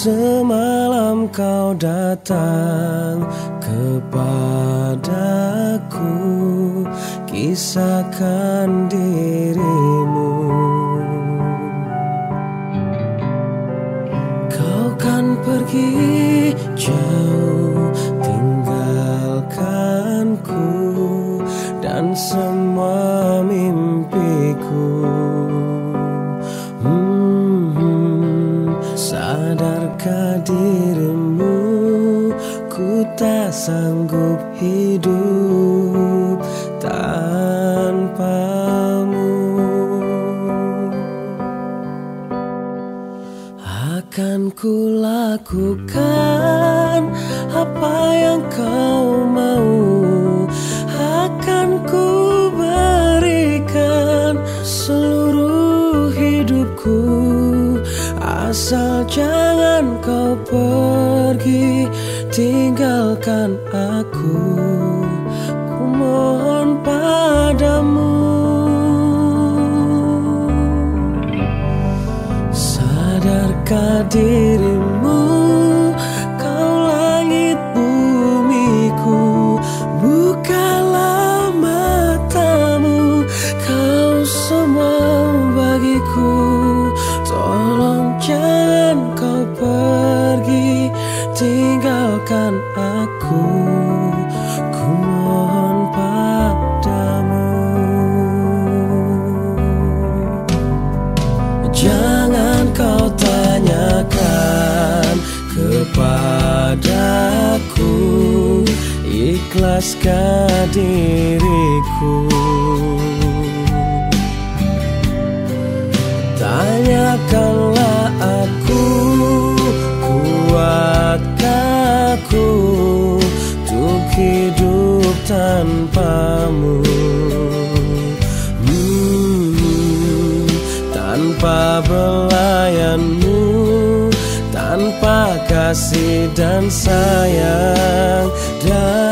Semalam kau datang kepadaku. Kisahkan dirimu. Kau kan pergi jauh tinggalkanku. Dan semua Sadarkah dirimu? Ku tak sanggup hidup tanpamu. Akan ku lakukan Asal jangan kau pergi tinggalkan aku. Ku mohon padamu. Sadarkah dirimu tinggalkan aku. Ku mohon padamu. Jangan kau tanyakan kepadaku. Ikhlaskah diriku. Tanyakanlah aku kasih dan sayang. Dari